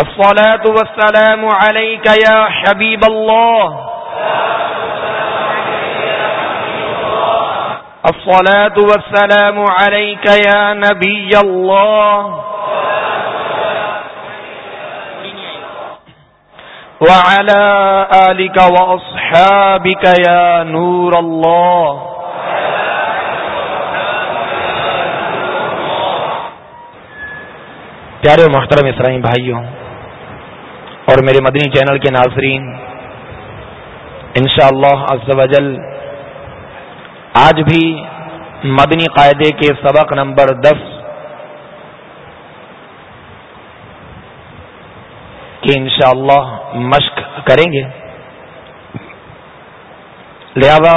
الصلاة والسلام عليك يا حبيب الله. الصلاة والسلام عليك يا نبي الله. وعلى آلك وأصحابك يا نور الله. پیارے محترم اسرائیم بھائیوں اور میرے مدنی چینل کے ناظرین، انشاءاللہ شاء اللہ آج بھی مدنی قاعدے کے سبق نمبر دس کی انشاءاللہ اللہ مشق کریں گے۔ لہذا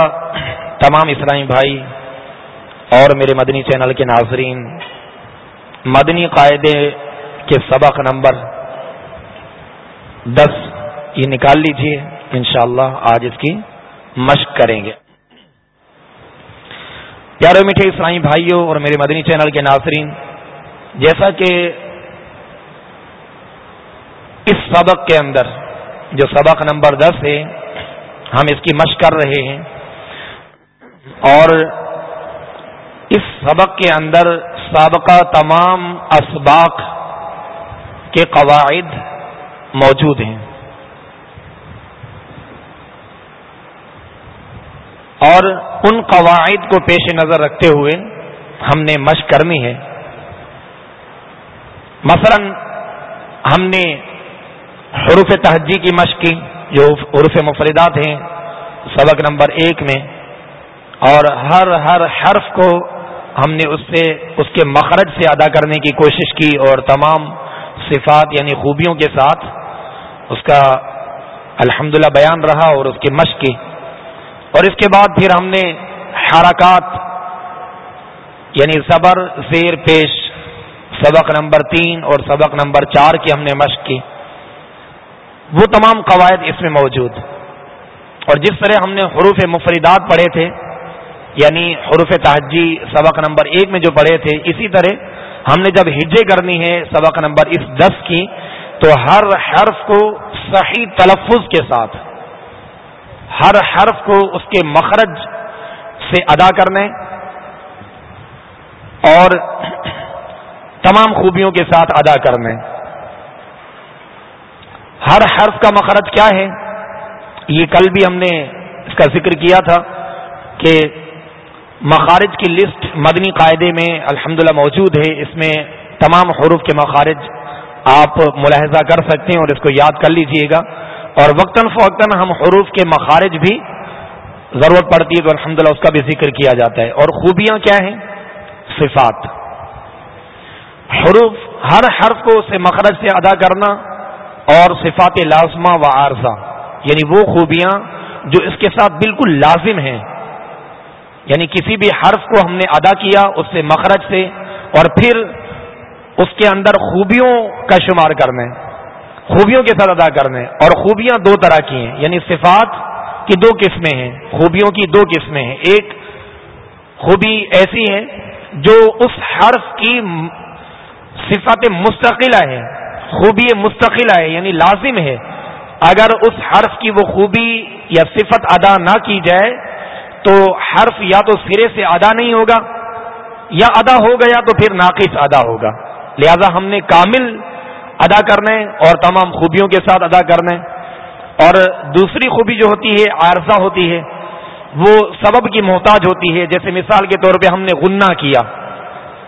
تمام اسلامی بھائی اور میرے مدنی چینل کے ناظرین، مدنی قاعدے کے سبق نمبر دس یہ نکال لیجیے، انشاءاللہ آج اس کی مشق کریں گے۔ پیارے میٹھے اسلامی بھائیوں اور میرے مدنی چینل کے ناظرین، جیسا کہ اس سبق کے اندر جو سبق نمبر دس ہے، ہم اس کی مشق کر رہے ہیں۔ اور اس سبق کے اندر سابقہ تمام اسباق کے قواعد موجود ہیں۔ اور ان قواعد کو پیش نظر رکھتے ہوئے ہم نے مشق کرنی ہے۔ مثلا ہم نے حروف تہجی کی مشق کی، جو حروف مفردات ہیں، سبق نمبر ایک میں۔ اور ہر ہر حرف کو ہم نے اس سے، اس کے مخرج سے ادا کرنے کی کوشش کی اور تمام صفات یعنی خوبیوں کے ساتھ اس کا الحمدللہ بیان رہا اور اس کی مشق کی۔ اور اس کے بعد پھر ہم نے حرکات یعنی صبر، زیر پیش، سبق نمبر تین اور سبق نمبر چار کی ہم نے مشق کی۔ وہ تمام قواعد اس میں موجود۔ اور جس طرح ہم نے حروف مفردات پڑھے تھے یعنی حروف تحجی سبق نمبر ایک میں جو پڑھے تھے، اسی طرح ہم نے جب ہجے کرنی ہے، سبق نمبر اس دس کی تو ہر حرف کو صحیح تلفظ کے ساتھ، ہر حرف کو اس کے مخرج سے ادا کرنے اور تمام خوبیوں کے ساتھ ادا کرنے۔ ہر حرف کا مخرج کیا ہے؟ یہ کل بھی ہم نے اس کا ذکر کیا تھا کہ مخارج کی لسٹ مدنی قاعدے میں الحمدللہ موجود ہے۔ اس میں تمام حروف کے مخارج آپ ملاحظہ کر سکتے ہیں اور اس کو یاد کر لیجیے گا۔ اور وقتاً فوقتاً ہم حروف کے مخارج بھی ضرورت پڑتی ہے تو الحمد اس کا بھی ذکر کیا جاتا ہے۔ اور خوبیاں کیا ہیں؟ صفات۔ حروف ہر حرف کو اسے مخرج سے ادا کرنا اور صفات لازمہ و عارضہ یعنی وہ خوبیاں جو اس کے ساتھ بالکل لازم ہیں۔ یعنی کسی بھی حرف کو ہم نے ادا کیا اس سے مخرج سے اور پھر اس کے اندر خوبیوں کا شمار کرنے، خوبیوں کے ساتھ ادا کرنے، اور خوبیاں دو طرح کی ہیں یعنی صفات کی دو قسمیں ہیں، خوبیوں کی دو قسمیں ہیں۔ ایک خوبی ایسی ہے جو اس حرف کی صفات مستقلہ ہے، خوبی مستقلہ ہے یعنی لازم ہے۔ اگر اس حرف کی وہ خوبی یا صفت ادا نہ کی جائے، تو حرف یا تو سرے سے ادا نہیں ہوگا، یا ادا ہو گیا تو پھر ناقص ادا ہوگا۔ لہذا ہم نے کامل ادا کرنے اور تمام خوبیوں کے ساتھ ادا کرنے۔ اور دوسری خوبی جو ہوتی ہے، عارضہ ہوتی ہے، وہ سبب کی محتاج ہوتی ہے۔ جیسے مثال کے طور پہ ہم نے غنہ کیا۔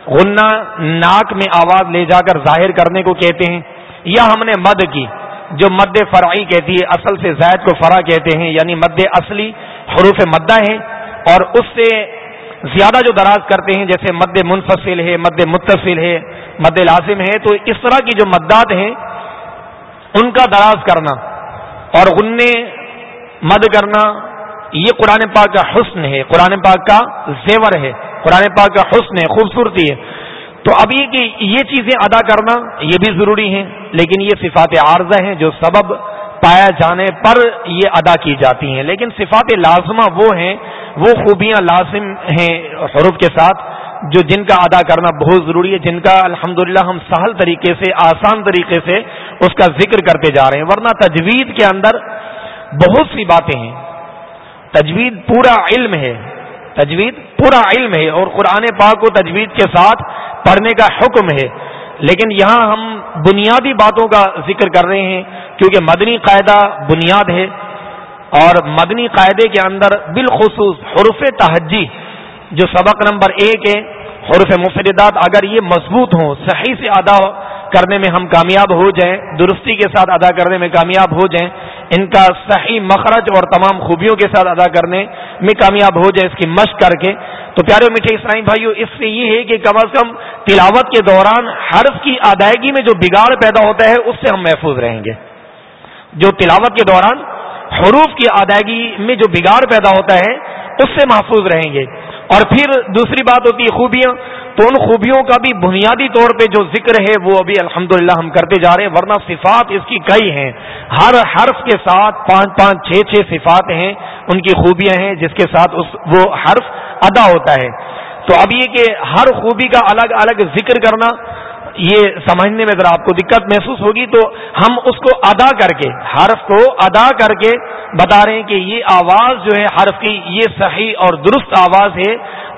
غنہ ناک میں آواز لے جا کر ظاہر کرنے کو کہتے ہیں، یا ہم نے مد کی، جو مد فرعی کہتی ہے، اصل سے زائد کو فرا کہتے ہیں یعنی مد اصلی حروف مدہ ہے اور اس سے زیادہ جو دراز کرتے ہیں، جیسے مد منفصل ہے، مد متصل ہے، مد لازم ہے، تو اس طرح کی جو مدات ہیں، ان کا دراز کرنا اور غنے مد کرنا، یہ قرآن پاک کا حسن ہے۔ قرآن پاک کا زیور ہے۔ قرآن پاک کا حسن ہے، خوبصورتی ہے۔ تو اب یہ کہ یہ چیزیں ادا کرنا یہ بھی ضروری ہیں، لیکن یہ صفات عارضہ ہیں جو سبب پایا جانے پر یہ ادا کی جاتی ہیں۔ لیکن صفات لازمہ وہ ہیں، وہ خوبیاں لازم ہیں حروف کے ساتھ جو جن کا ادا کرنا بہت ضروری ہے، جن کا الحمد ہم سہل طریقے سے، آسان طریقے سے اس کا ذکر کرتے جا رہے ہیں۔ ورنہ تجوید کے اندر بہت سی باتیں ہیں۔ تجوید پورا علم ہے۔ تجوید پورا علم ہے اور قرآن پاک کو تجوید کے ساتھ پڑھنے کا حکم ہے۔ لیکن یہاں ہم بنیادی باتوں کا ذکر کر رہے ہیں، کیونکہ مدنی قاعدہ بنیاد ہے اور مدنی قاعدے کے اندر بالخصوص حروف تہجی، جو سبق نمبر ایک ہے حروف مفردات اگر یہ مضبوط ہوں، صحیح سے ادا کرنے میں ہم کامیاب ہو جائیں، درستی کے ساتھ ادا کرنے میں کامیاب ہو جائیں، ان کا صحیح مخرج اور تمام خوبیوں کے ساتھ ادا کرنے میں کامیاب ہو جائے اس کی مشق کر کے۔ تو پیارے میٹھے اسلامی بھائیوں اس سے یہ ہے کہ کم از کم تلاوت کے دوران حرف کی ادائیگی میں جو بگاڑ پیدا ہوتا ہے، اس سے ہم محفوظ رہیں گے۔ جو تلاوت کے دوران حروف کی ادائیگی میں جو بگاڑ پیدا ہوتا ہے، اس سے محفوظ رہیں گے۔ اور پھر دوسری بات ہوتی ہے خوبیاں، تو ان خوبیوں کا بھی بنیادی طور پہ جو ذکر ہے وہ ابھی الحمد ہم کرتے جا رہے ہیں، ورنہ صفات اس کی کئی ہیں۔ ہر حرف کے ساتھ پانچ پانچ چھ چھ صفات ہیں، ان کی خوبیاں ہیں، جس کے ساتھ اس وہ حرف ادا ہوتا ہے۔ تو اب یہ کہ ہر خوبی کا الگ الگ ذکر کرنا یہ سمجھنے میں ذرا آپ کو دقت محسوس ہوگی تو ہم اس کو ادا کر کے، حرف کو ادا کر کے بتا رہے ہیں کہ یہ آواز جو ہے حرف کی، یہ صحیح اور درست آواز ہے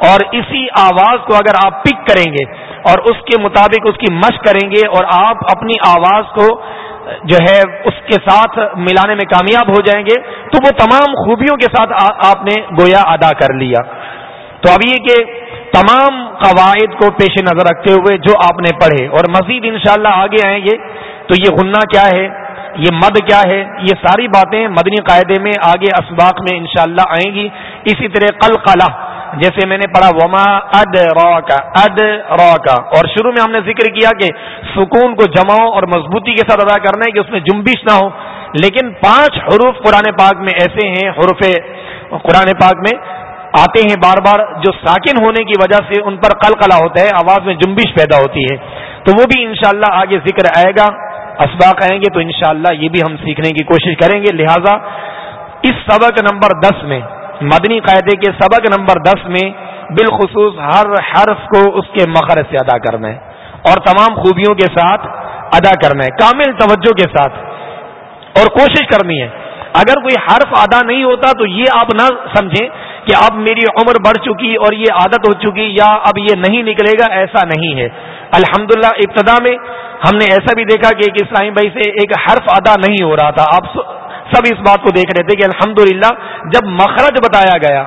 اور اسی آواز کو اگر آپ پک کریں گے اور اس کے مطابق اس کی مشق کریں گے اور آپ اپنی آواز کو جو ہے اس کے ساتھ ملانے میں کامیاب ہو جائیں گے، تو وہ تمام خوبیوں کے ساتھ آپ نے گویا ادا کر لیا۔ تو اب یہ کہ تمام قواعد کو پیش نظر رکھتے ہوئے جو آپ نے پڑھے۔ اور مزید انشاءاللہ آگے آئیں گے تو یہ غنہ کیا ہے؟ یہ مد کیا ہے؟ یہ ساری باتیں مدنی قاعدے میں آگے اسباق میں انشاءاللہ آئیں گی۔ اسی طرح کل قلع جیسے میں نے پڑھا، وما اد رو کا اد رو کا اور شروع میں ہم نے ذکر کیا کہ سکون کو جماؤ اور مضبوطی کے ساتھ ادا کرنا ہے کہ اس میں جنبش نہ ہو۔ لیکن پانچ حروف قرآن پاک میں ایسے ہیں، حروف قرآن پاک میں آتے ہیں بار بار جو ساکن ہونے کی وجہ سے ان پر قلقلہ ہوتا ہے، آواز میں جنبش پیدا ہوتی ہے۔ تو وہ بھی انشاءاللہ آگے ذکر آئے گا۔ اسباق آئیں گے تو انشاءاللہ یہ بھی ہم سیکھنے کی کوشش کریں گے۔ لہذا اس سبق نمبر دس میں، مدنی قاعدے کے سبق نمبر دس میں بالخصوص ہر حرف کو اس کے مخرج سے ادا کرنا ہے اور تمام خوبیوں کے ساتھ ادا کرنا ہے، کامل توجہ کے ساتھ۔ اور کوشش کرنی ہے۔ اگر کوئی حرف ادا نہیں ہوتا تو یہ آپ نہ سمجھیں۔ کہ اب میری عمر بڑھ چکی اور یہ عادت ہو چکی یا اب یہ نہیں نکلے گا، ایسا نہیں ہے۔ الحمد ابتدا میں ہم نے ایسا بھی دیکھا کہ ایک اسلامی بھائی سے ایک حرف ادا نہیں ہو رہا تھا۔ آپ سب اس بات کو دیکھ رہے تھے کہ الحمد جب مخرج بتایا گیا،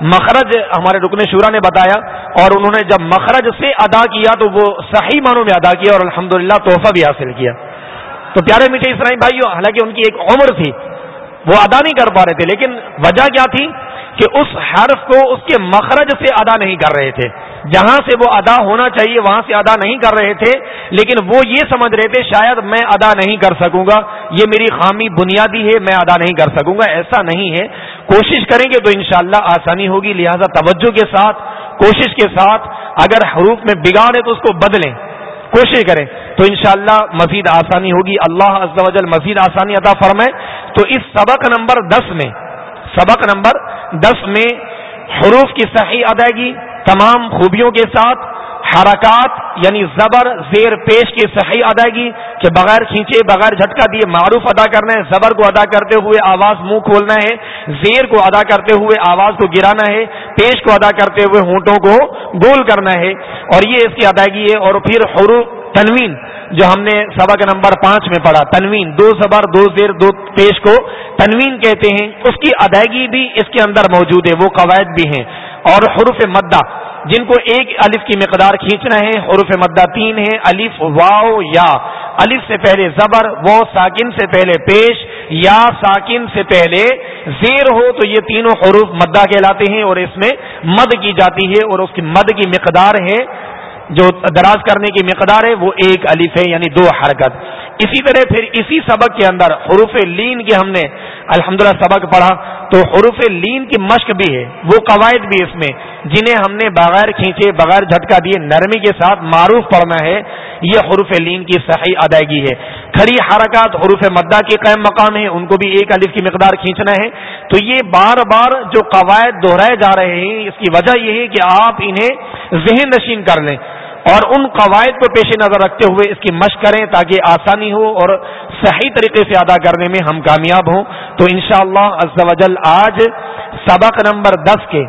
مخرج ہمارے رکن شورا نے بتایا اور انہوں نے جب مخرج سے ادا کیا تو وہ صحیح معنوں میں ادا کیا اور الحمد للہ تحفہ بھی حاصل کیا۔ تو پیارے میٹھے اسلامی بھائی حالانکہ ان کی ایک عمر تھی وہ ادا نہیں کر پا رہے تھے۔ لیکن وجہ کیا تھی؟ کہ اس حرف کو اس کے مخرج سے ادا نہیں کر رہے تھے۔ جہاں سے وہ ادا ہونا چاہیے، وہاں سے ادا نہیں کر رہے تھے۔ لیکن وہ یہ سمجھ رہے تھے، شاید میں ادا نہیں کر سکوں گا۔ یہ میری خامی بنیادی ہے، میں ادا نہیں کر سکوں گا۔ ایسا نہیں ہے۔ کوشش کریں گے تو انشاءاللہ آسانی ہوگی۔ لہذا توجہ کے ساتھ، کوشش کے ساتھ اگر حروف میں بگاڑ ہے تو اس کو بدلیں۔ کوشش کریں تو انشاءاللہ مزید آسانی ہوگی۔ اللہ عز و جل مزید آسانی عطا فرمائے۔ تو اس سبق نمبر دس میں، سبق نمبر دس میں حروف کی صحیح ادائیگی تمام خوبیوں کے ساتھ حرکات یعنی زبر، زیر پیش کی صحیح ادائیگی کہ بغیر کھینچے، بغیر جھٹکا دیے معروف ادا کرنا ہے، زبر کو ادا کرتے ہوئے آواز منہ کھولنا ہے، زیر کو ادا کرتے ہوئے آواز کو گرانا ہے، پیش کو ادا کرتے ہوئے ہونٹوں کو گول کرنا ہے اور یہ اس کی ادائیگی ہے اور پھر حروف تنوین، جو ہم نے سبق نمبر پانچ میں پڑھا، تنوین، دو زبر دو زیر، دو پیش کو تنوین کہتے ہیں، اس کی ادائیگی بھی اس کے اندر موجود ہے، وہ قواعد بھی ہیں۔ اور حروف مدہ، جن کو ایک الف کی مقدار کھینچنا ہے، حروف مدہ تین ہے الف واؤ یا۔ الف سے پہلے زبر، وہ ساکن سے پہلے پیش، یا ساکن سے پہلے زیر ہو، تو یہ تینوں حروف مدہ کہلاتے ہیں، اور اس میں مد کی جاتی ہے، اور اس کی مد کی مقدار ہے جو دراز کرنے کی مقدار ہے، وہ ایک الف ہے یعنی دو حرکت۔ اسی طرح پھر اسی سبق کے اندر حروف لین کے ہم نے الحمدللہ سبق پڑھا، تو حروف لین کی مشق بھی ہے، وہ قواعد بھی اس میں، جنہیں ہم نے بغیر کھینچے، بغیر جھٹکا دیے، نرمی کے ساتھ معروف پڑھنا ہے، یہ حروف لین کی صحیح ادائیگی ہے۔ کھڑی حرکات، حروف مدہ کے قائم مقام ہیں، ان کو بھی ایک الف کی مقدار کھینچنا ہے۔ تو یہ بار بار جو قواعد دہرائے جا رہے ہیں، اس کی وجہ یہ ہے کہ آپ انہیں ذہن نشین کر لیں۔ اور ان قواعد کو پیش نظر رکھتے ہوئے اس کی مشق کریں تاکہ آسانی ہو اور صحیح طریقے سے ادا کرنے میں ہم کامیاب ہوں۔ تو انشاءاللہ شاء اللہ آج سبق نمبر دس کے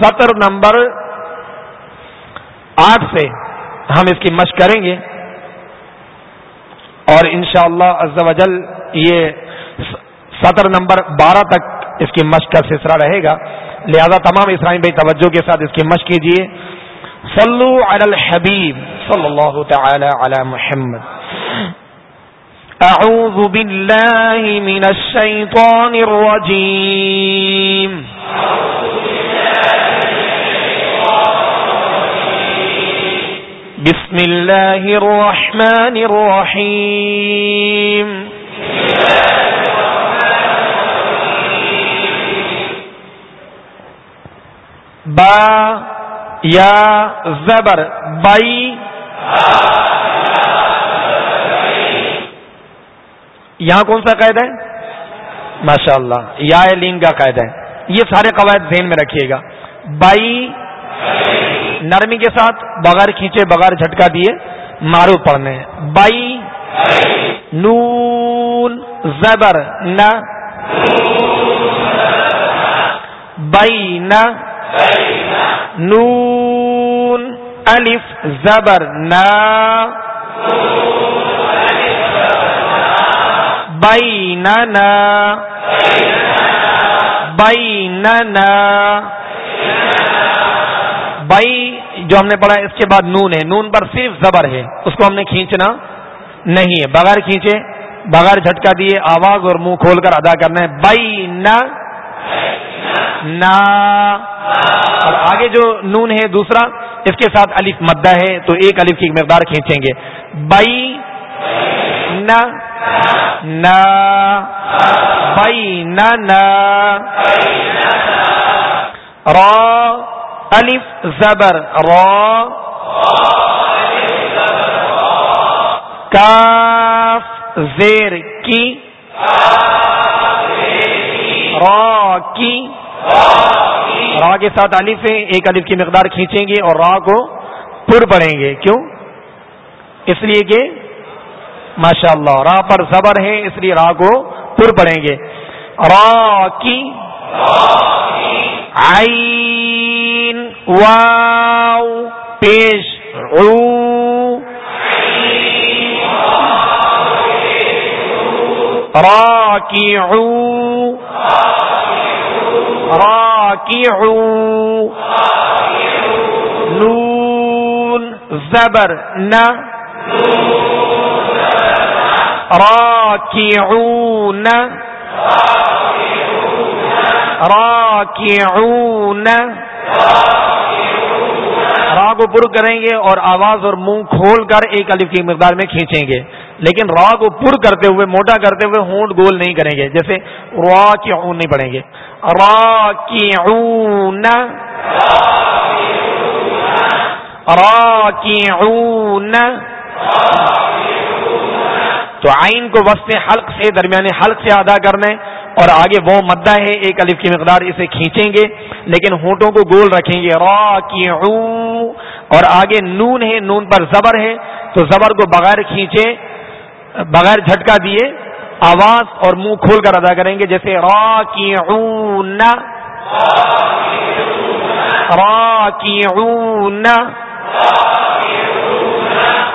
سطر نمبر آٹھ سے ہم اس کی مشق کریں گے۔ اور انشاءاللہ شاء اللہ یہ سطر نمبر بارہ تک اس کی مشق کا سلسلہ رہے گا۔ لہذا تمام اسرائیل بھائی توجہ کے ساتھ اس کی مشق کیجیے صلوا على الحبيب صلى الله تعالى على محمد۔ أعوذ بالله من الشيطان الرجيم بسم الله الرحمن الرحيم. با، یا، زبر بائی یہاں کون سا قید ہے؟ ماشاء اللہ یا لین کا قید ہے. یہ سارے قواعد ذہن میں رکھیے گا. بائی نرمی کے ساتھ بغیر کھینچے بغیر جھٹکا دیے مارو پڑھنے بائی نون زبر نہ بائی نہ نون الف زبر نا بین بین بائی جو ہم نے پڑھا اس کے بعد نون ہے۔ نون پر صرف زبر ہے۔ اس کو ہم نے کھینچنا نہیں ہے۔ بغیر کھینچے، بغیر جھٹکا دیے، آواز اور منہ کھول کر ادا کرنا ہے۔ بائی نا، اور آگے جو نون ہے، دوسرا، اس کے ساتھ الف مدہ ہے، تو ایک الف کی مقدار کھینچیں گے۔ بائی نہ بائی نہ الف زبر کاف زیر کی را کی را کے ساتھ الف ہے، ایک الف کی مقدار کھینچیں گے اور را کو پر پڑھیں گے. کیوں؟ اس لیے کہ ماشاء اللہ را پر زبر ہے، اس لیے را کو پر پڑھیں گے. را کی. عین. واو پیش را کی نون زبر ن راكعون راكعون را کو پر کریں گے اور آواز اور منہ کھول کر ایک الف کی مقدار میں کھینچیں گے۔ لیکن را کو پر کرتے ہوئے، موٹا کرتے ہوئے ہونٹ گول نہیں کریں گے، جیسے را کی اون نہیں پڑھیں گے۔ را کی اون را کی اون تو آئین کو وسط حلق سے، درمیان حلق سے ادا کرنا ہے۔ اور آگے وہ مدہ ہے، ایک الف کی مقدار اسے کھینچیں گے، لیکن ہونٹوں کو گول رکھیں گے۔ را کی اور آگے نون ہے، نون پر زبر ہے، تو زبر کو بغیر کھینچے، بغیر جھٹکا دیے آواز اور منہ کھول کر ادا کریں گے، جیسے را کی را کی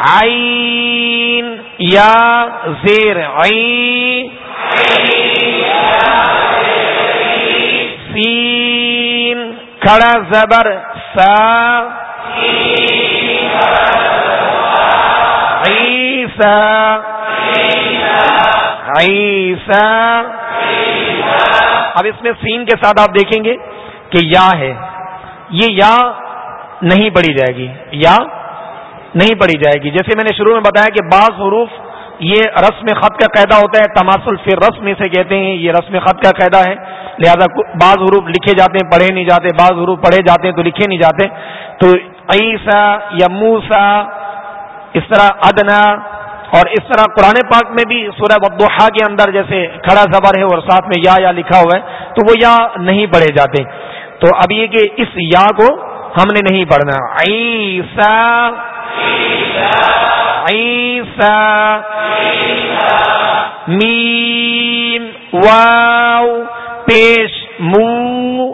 عین یا زیر عین۔ کھڑا زبر سا۔ عیسا عیسا اب اس میں سین کے ساتھ آپ دیکھیں گے کہ یا ہے۔ یہ یا نہیں پڑی جائے گی۔ یا نہیں پڑی جائے گی۔ جیسے میں نے شروع میں بتایا کہ بعض حروف یہ رسم خط کا قاعدہ ہوتا ہے تماسل فر رسم سے کہتے ہیں، یہ رسم خط کا قاعدہ ہے۔ لہذا بعض حروف لکھے جاتے ہیں، پڑھے نہیں جاتے، بعض حروف پڑھے جاتے ہیں تو لکھے نہیں جاتے۔ تو عیسا یا موسا اس طرح ادنا، اور اس طرح قرآن پاک میں بھی سورہ بدوحا کے اندر جیسے کھڑا زبر ہے اور ساتھ میں یا یا لکھا ہوا ہے، تو وہ یا نہیں پڑھے جاتے۔ تو اب یہ کہ اس یا کو ہم نے نہیں پڑھنا۔ عیسا عیسا میم واو پیش مو.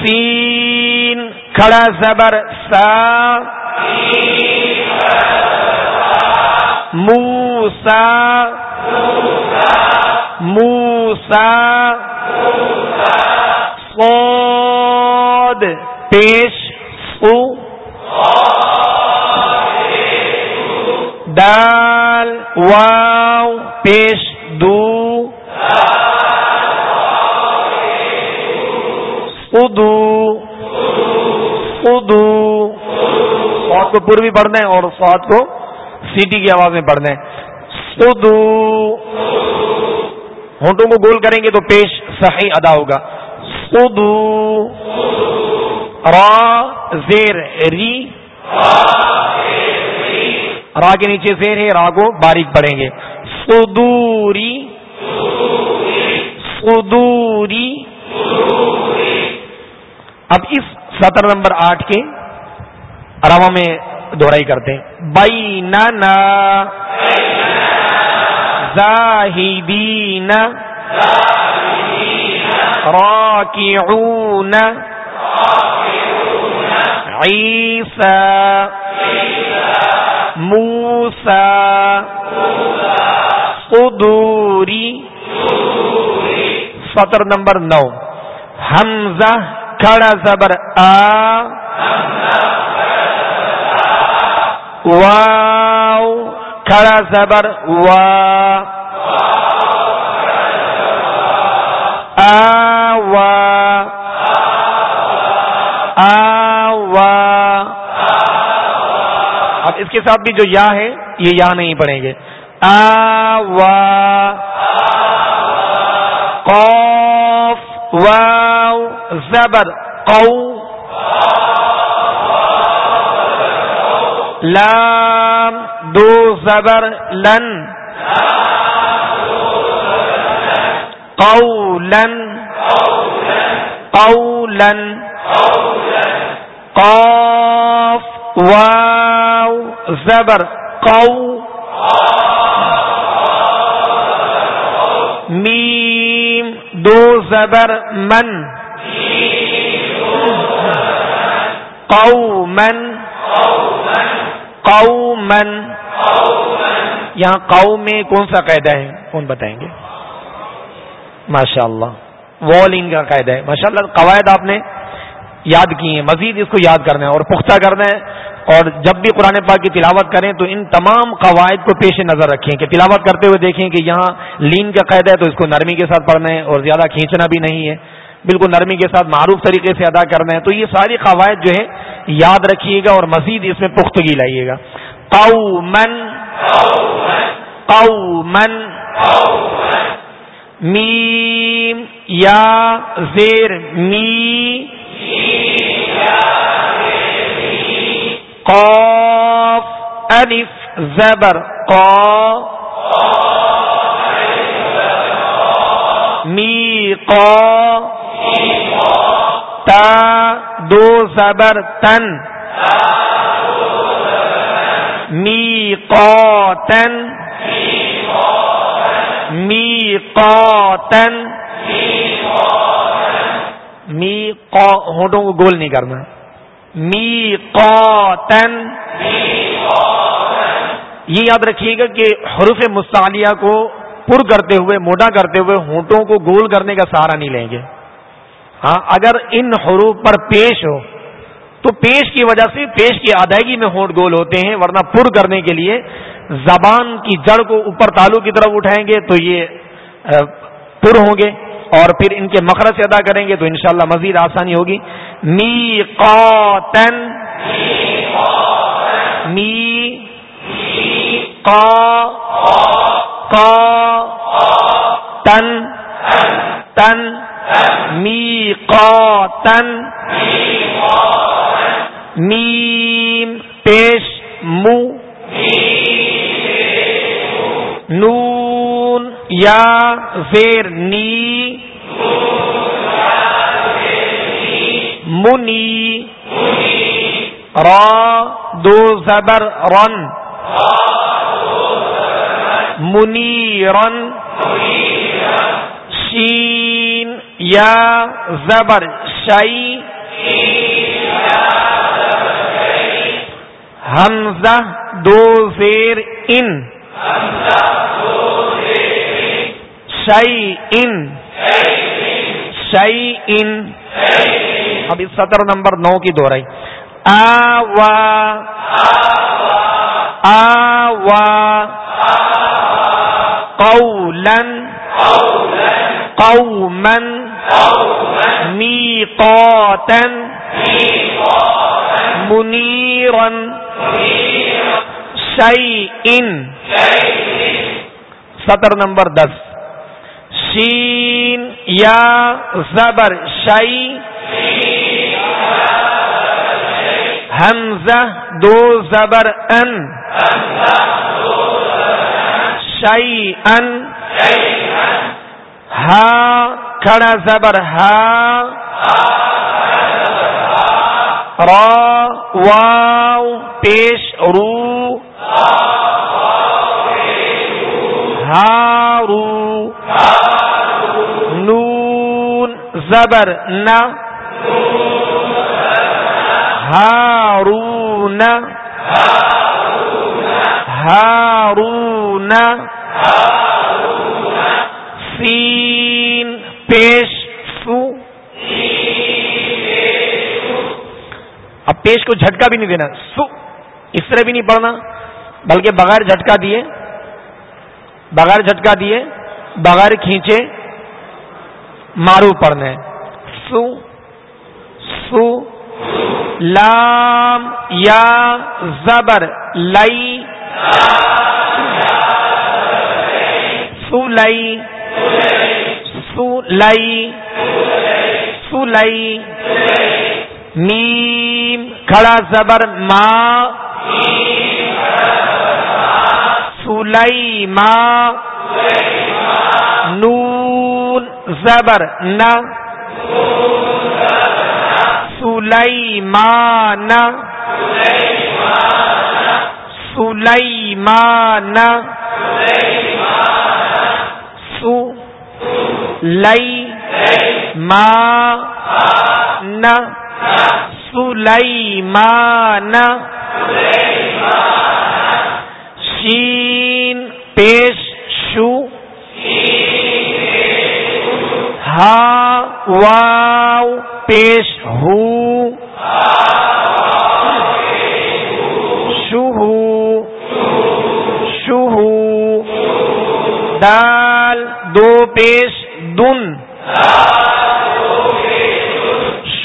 سین کھڑا زبر سا. موسا. موسا. صاد پیش واو، پیش، دو۔ ادو۔ ادو۔ سواد کو پوروی پڑھنا ہے اور سواد کو سیٹی کی آواز میں پڑھنا ہے ادو۔ ہونٹوں کو گول کریں گے تو پیش صحیح ادا ہوگا۔ ادو۔ را، زیر، ری۔ را کے نیچے زیر ہے را کو باریک پڑھیں گے۔ سدوری سدوری اب اس سطر نمبر آٹھ کے روا میں دوہرائی کرتے ہیں۔ بائی نا زاہدین، راکعون، عیسیٰ۔ موسا قدوری سطر نمبر نو حمزہ کھڑا زبر آ واو کھڑا زبر وا آ وا آ اب اس کے ساتھ بھی جو یا ہے، یہ یا نہیں پڑھیں گے۔ آ وا قوف واو، زبر، قو، لام، دو زبر، لن، قولن قولن، قاف، واو زبر، قو، میم، دو زبر، من قومن قومن یہاں قوم میں کون سا قاعدہ ہے؟ کون بتائیں گے؟ ماشاء اللہ والنگ کا قاعدہ ہے۔ ماشاء اللہ قواعد آپ نے یاد کی ہیں، مزید اس کو یاد کرنا ہے اور پختہ کرنا ہے۔ اور جب بھی قرآن پاک کی تلاوت کریں تو ان تمام قواعد کو پیش نظر رکھیں کہ تلاوت کرتے ہوئے دیکھیں کہ یہاں لین کا قید ہے تو اس کو نرمی کے ساتھ پڑھنا ہے اور زیادہ کھینچنا بھی نہیں ہے۔ بالکل نرمی کے ساتھ معروف طریقے سے ادا کرنا ہے۔ تو یہ ساری قواعد جو ہے یاد رکھیے گا اور مزید اس میں پختگی لائیے گا۔ او من او من میم، یا زیر می قاف الف زبر قا. می قا تا دو زبر تن. می قاتن می قاتن می قا ہونٹوں کو گول نہیں کرنا۔ می یہ یاد رکھیے گا کہ حروف مستعلیہ کو پر کرتے ہوئے موٹا کرتے ہوئے ہونٹوں کو گول کرنے کا سہارا نہیں لیں گے۔ ہاں اگر ان حروف پر پیش ہو، تو پیش کی وجہ سے، پیش کی ادائیگی میں ہونٹ گول ہوتے ہیں، ورنہ پر کرنے کے لیے زبان کی جڑ کو اوپر تالو کی طرف اٹھائیں گے تو یہ پر ہوں گے۔ اور پھر ان کے مخرج سے ادا کریں گے تو انشاءاللہ مزید آسانی ہوگی۔ می قاتن می تن۔ تن۔ می قاتن میم پیش مو۔ نون یا زیر نی منی را دو زبر رن منی رن شین یا زبر شعی حمزہ دو زیر ان شعی ان شعی ان اب اس سطر نمبر نو کی دہرائی. آ وا آ وا قولن. قوما میقاتا منيرا شيء سطر نمبر دس. شین یا زبر شعی حمزہ دو زبر ان شعی ان ہا کھڑا زبر ہا را واو پیش رو ہارو نون زبر نہ ہارون ہارون سین، پیش سو. اب پیش کو جھٹکا بھی نہیں دینا، سو. اس طرح بھی نہیں پڑھنا، بلکہ بغیر جھٹکا دیے، بغیر جھٹکا دیے، بغیر کھینچے مارو پڑھنا ہے سو سو، لام، یا، زبر لئی سوئی سوئی سوئی میم، کھڑا زبر ماں سولائی ماں نون زبر نہ۔ سلیمان سلیمان سو لئی مان سلیمان شین پیش ہا واو پیش ہو۔ شوہ شوہ دال دو پیش دن۔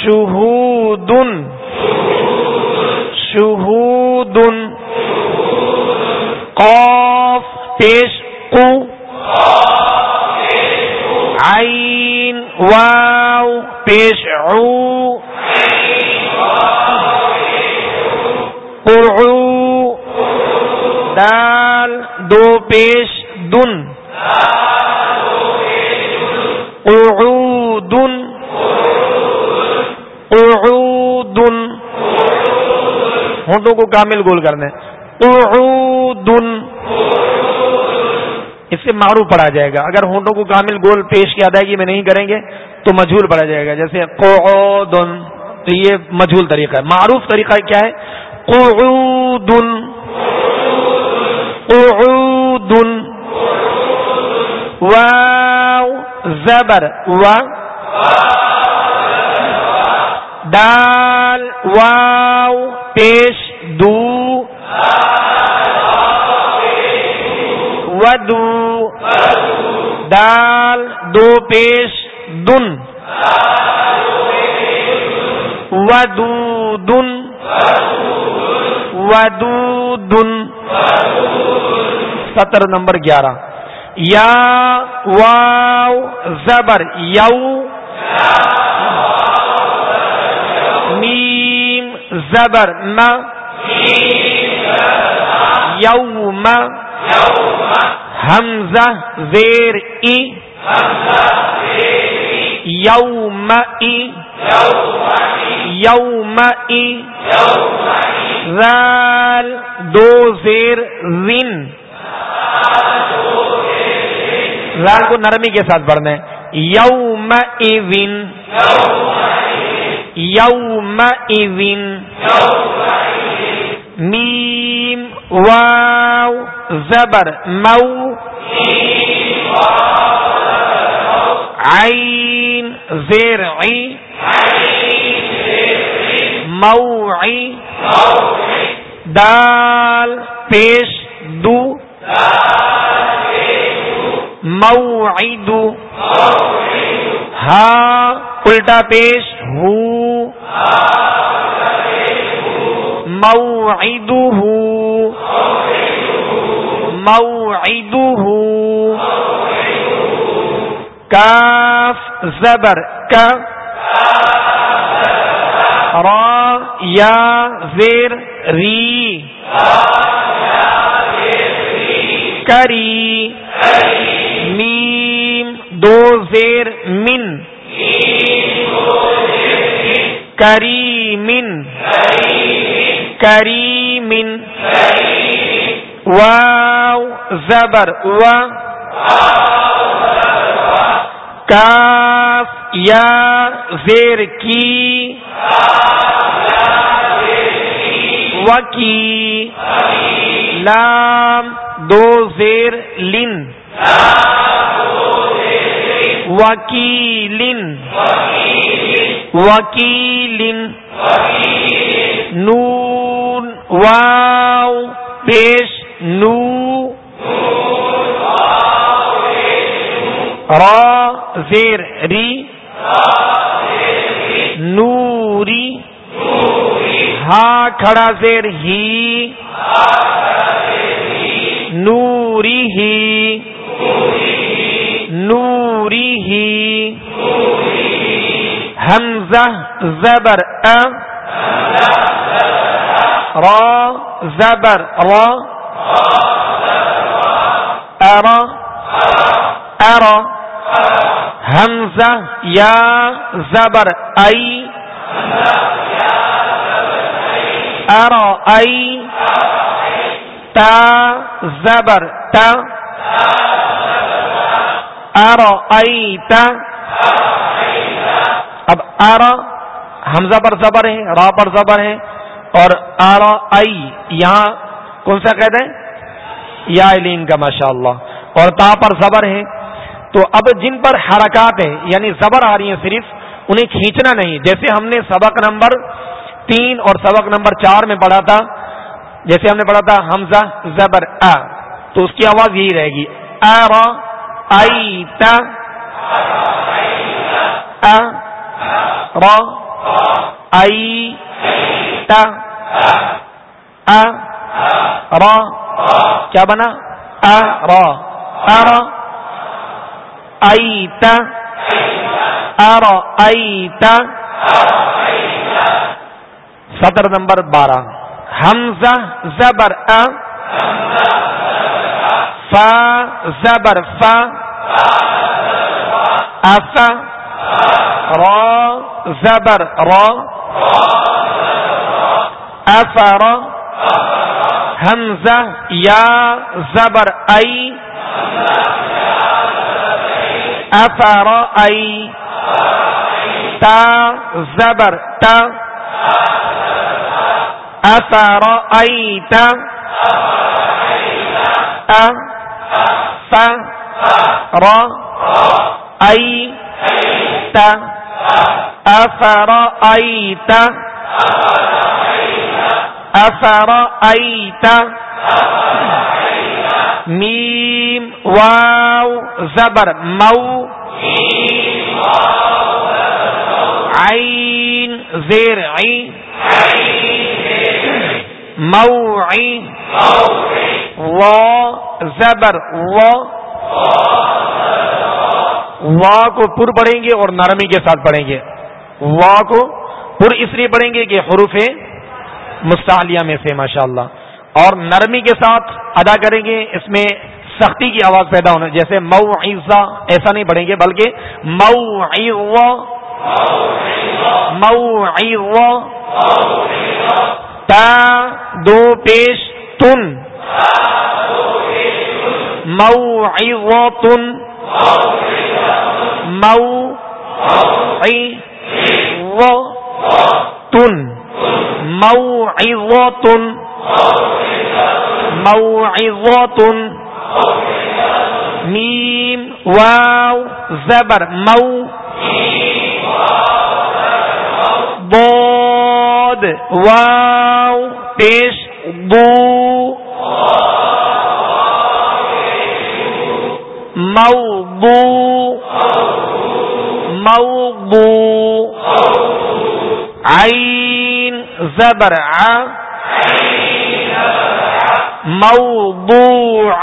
شہودن شہودن قاف پیش کو عین واو پیش دال دو پیش دن. دن. دن. ہونٹوں کو کامل گول کرنے. دن. اس سے معروف پڑا جائے گا۔ اگر ہونٹوں کو کامل گول پیش کی ادائیگی میں نہیں کریں گے تو مجھول پڑا جائے گا۔ جیسے قعودن، تو یہ مجھول طریقہ ہے۔ معروف طریقہ کیا ہے؟ قعودن۔ قعودن۔ واو، زبر و دال، واو، پیش، دو۔ ودو۔ دال، دو پیش دن۔ ودو دن ودو دن سطر نمبر گیارہ۔ یا واو زبر، یو۔ میم زبر م یوم۔ حمزہ زیر ای یوم ای یوم ای دو زیر زن ذال کو نرمی کے ساتھ پڑھنا ہے یوم ایون یوم ایون میم، واو، زبر، مو. عین، زیر، عی. موعی. دال، پیش، دو. موعد ہا، الٹا پیش، ہو. موعدہ موعدہ کاف زبر کا. را، یا، زیر، ری. کری. میم، دو، زیر، من. کری من کری واو، زبر، و. کاف یا زیر کی وکی لام، دو زیر لن وکیلن وکیلن نون. واو پیش نو را زیر ری نوری ہا کھڑا زیر ہی نوری ہی نوری ہی حمزہ زبر ا را زبر. را. ارا. ارا. حمزہ یا زبر. ای. ارا. ای. تا زبر. تا. ارا. ای. تا. اب آرا حمزہ پر زبر ہے، را پر زبر ہے اور آرا آئی، یہاں کون سا قید ہے؟ یا لین کا ماشاء اللہ اور تا پر زبر ہے۔ تو اب جن پر حرکات ہیں یعنی زبر آ رہی ہیں صرف، انہیں کھینچنا نہیں۔ جیسے ہم نے سبق نمبر تین اور سبق نمبر چار میں پڑھا تھا، جیسے ہم نے پڑھا تھا حمزہ زبر ا تو اس کی آواز یہی رہے گی۔ ا آئی تا آئی تا را، کیا بنا؟ ا را ارا آئی تا ارا آئی تا۔ سطر نمبر بارہ، حمزہ زبر ا فا زبر، فا افا را زبر، را۔ افر حمزہ یا زبر ای افر ای تا زبر تا افر ای تا ف را ای تا افرأيت افر ایتا میم واو زبر مو عین زیر عین موعی و زبر و وا کو پر پڑھیں گے اور نرمی کے ساتھ پڑھیں گے وا کو پر اس لیے پڑھیں گے کہ حروف مستعلیہ میں سے ماشاء اللہ اور نرمی کے ساتھ ادا کریں گے، اس میں سختی کی آواز پیدا ہونا، جیسے مئو ایسا نہیں پڑھیں گے، بلکہ مئو مئو تا، دو پیش، تن۔ مئو تن مو تن مو تن مو تن میم، واو، زبر، مو. بود واو، پیش، بو. موضوع. موضوع. عين زبر موضوع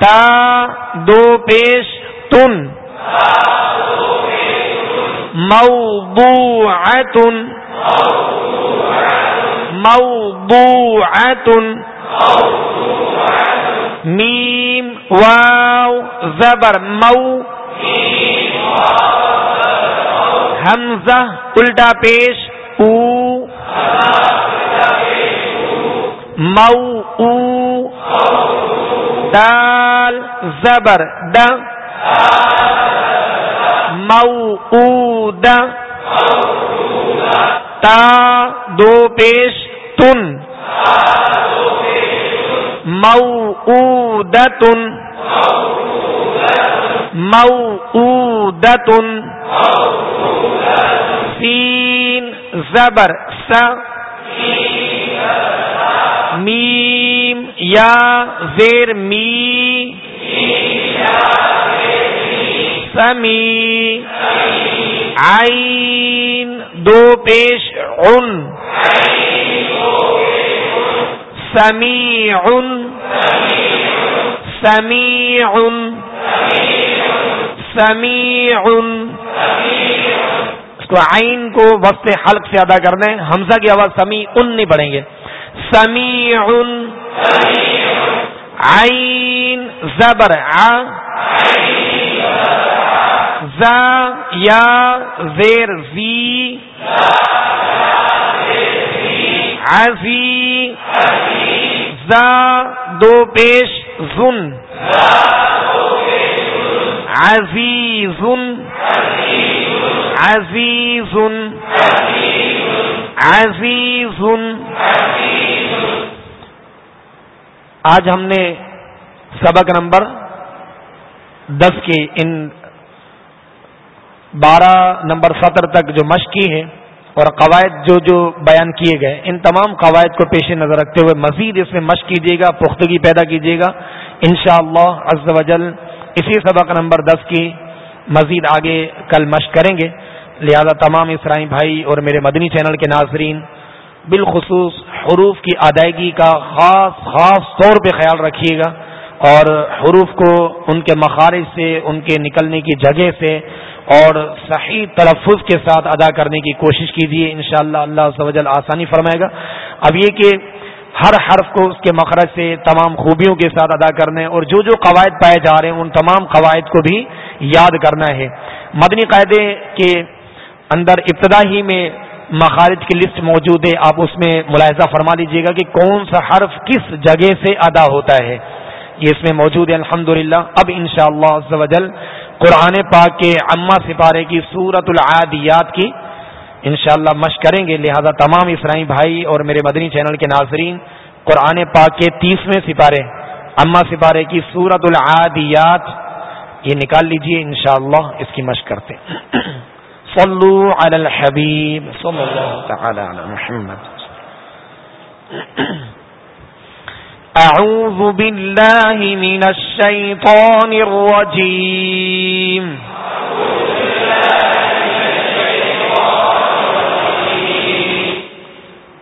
تا دو پیش تن موضوعة موضوعة میم واو زبر مو حمزہ، الٹا پیش، او۔ مو، او۔ دال، زبر، د۔ مو، او، د۔ تا، دو پیش، تن۔ مئو او دن مئو موعودة موعودة سين زبر س میم، یا، زیر، می. سمی. عین، دو پیش ان سمیع سمیع سمیع اس کو عین کو وسط حلق سے ادا کرنا ہے حمزہ کی آواز سمی ان نہیں پڑھیں گے۔ سمیع عین زبر ز یا زیر زی۔ عزی۔ ز دو پیش زن۔ عزیز عزیز عزیز آج ہم نے سبق نمبر دس کے ان بارہ نمبر ستر تک جو مشق کی ہے اور قواعد جو جو بیان کیے گئے ان تمام قواعد کو پیش نظر رکھتے ہوئے مزید اس میں مشق کیجیے گا، پختگی پیدا کیجیے گا۔ انشاءاللہ شاء اللہ اسی سبق نمبر دس کی مزید آگے کل مشق کریں گے۔ لہذا تمام اسرائی بھائی اور میرے مدنی چینل کے ناظرین، بالخصوص حروف کی ادائیگی کا خاص خاص طور پہ خیال رکھیے گا اور حروف کو ان کے مخارج سے، ان کے نکلنے کی جگہ سے اور صحیح تلفظ کے ساتھ ادا کرنے کی کوشش کیجیے، انشاءاللہ اللہ سوجل آسانی فرمائے گا۔ اب یہ کہ ہر حرف کو اس کے مخرج سے تمام خوبیوں کے ساتھ ادا کرنے اور جو جو قواعد پائے جا رہے ہیں، ان تمام قواعد کو بھی یاد کرنا ہے۔ مدنی قاعدے کے اندر ابتدا ہی میں مخارج کی لسٹ موجود ہے، آپ اس میں ملاحظہ فرما لیجیے گا کہ کون سا حرف کس جگہ سے ادا ہوتا ہے۔ یہ اس میں موجود ہے الحمد اب ان شاء اللہ قرآن پاک کے اما سپارے کی سورت العادیات کی انشاءاللہ اللہ مشق کریں گے۔ لہذا تمام اسرائی بھائی اور میرے مدنی چینل کے ناظرین، قرآن پاک کے تیسویں سپارے اما سپارے کی سورت العادیات، یہ نکال لیجیے، انشاءاللہ اس کی مشق کرتے صلوا على الحبيب صلى الله تعالى على محمد. أعوذ بالله من الشيطان الرجيم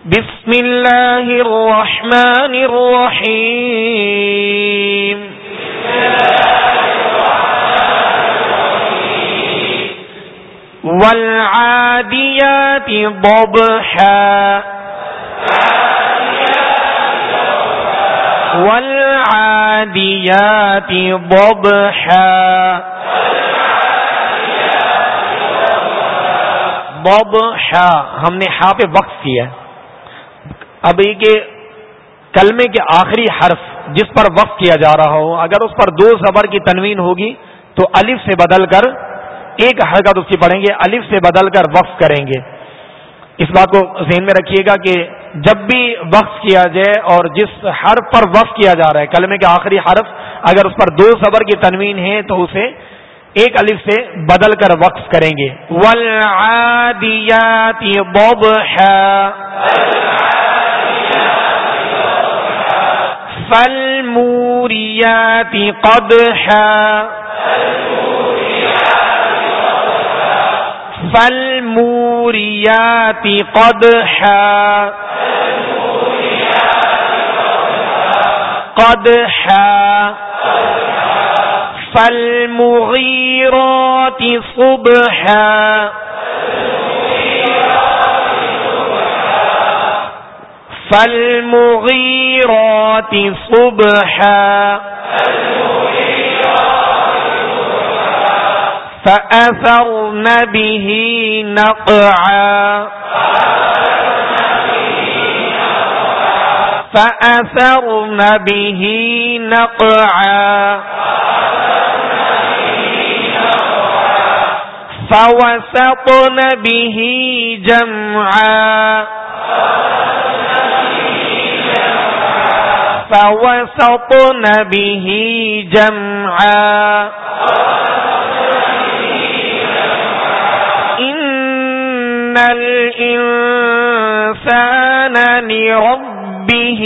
بسم الله الرحمن الرحيم بسم الله والعاديات ضبحا. والعاديات ضبحا. ضبحا. ہم نے ہاں پہ وقت کیا اب یہ کہ کلمے کے آخری حرف جس پر وقف کیا جا رہا ہو، اگر اس پر دو زبر کی تنوین ہوگی تو الف سے بدل کر ایک حرکت اس کی پڑھیں گے، الف سے بدل کر وقف کریں گے۔ اس بات کو ذہن میں رکھیے گا کہ جب بھی وقف کیا جائے اور جس حرف پر وقف کیا جا رہا ہے، کلمے کے آخری حرف اگر اس پر دو زبر کی تنوین ہے تو اسے ایک الف سے بدل کر وقف کریں گے۔ فالموريات قدحا۔ فالموريات قدحا. قدحا. فالمغيرات صبحا. فالمغيرات صبحا. فالمغيرات صبحا فأثرن به نقعا فأثرن به نقعا فوسطن به جمعا فوسطن به جمعا إن الإنسان لربه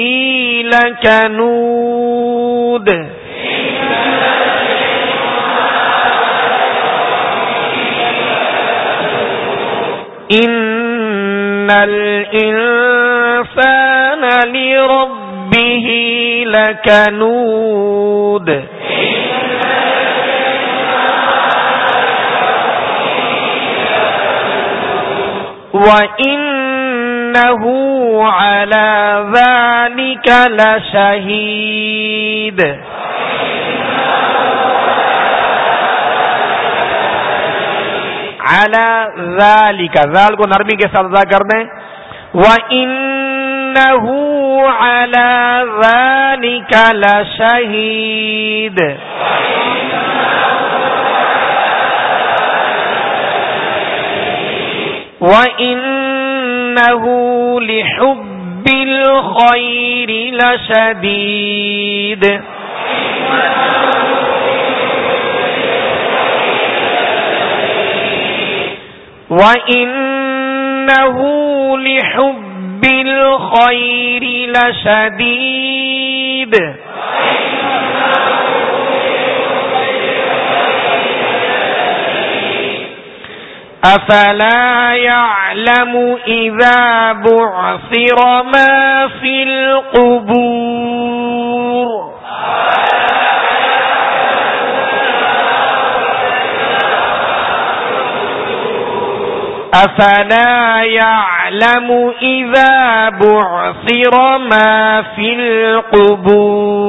لكنود إن الإنسان لربه لكنود وإنه على ذلك لشهيد على ذلك ذال کو نرمی کے ساتھ ادا کر دیں۔ وَإِنَّهُ على ذلك لشهيد وإنه لحب الخير لشديد وإنه لحب بالخير لشديد أفلا يعلم إذا بعثر ما في القبور أفلا يعلم إذا بعثر ما في القبور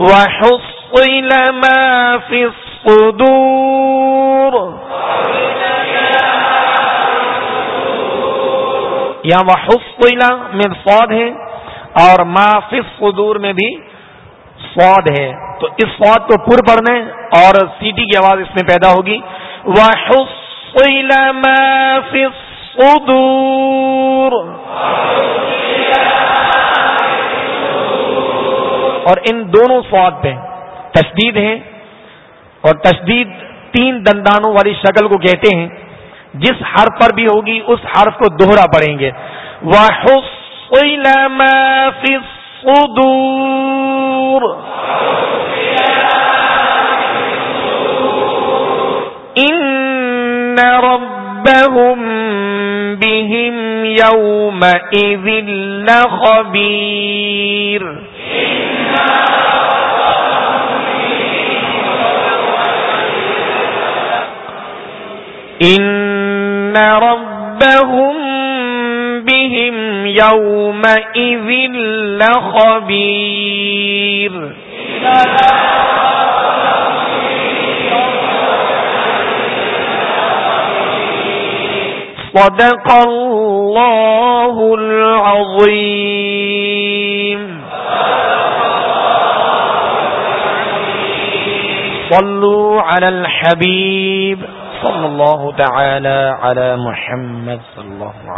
وحصل ما في الصدور. یا وحصل من صاد ہے اور ما فی الصدور میں بھی سواد ہے. تو اس سواد کو پر پڑھنے اور سیٹی کی آواز اس میں پیدا ہوگی. اور ان دونوں سواد پہ تشدید ہے اور تشدید تین دندانوں والی شکل کو کہتے ہیں۔ جس حرف پر بھی ہوگی، اس حرف کو دوہرا پڑیں گے۔ ان ربهم بهم يومئذ لخبير۔ ان ربهم بهم يومئذ لخبير. صدق الله العظيم. صلوا على الحبيب. صلى الله تعالى على محمد صلى الله عليه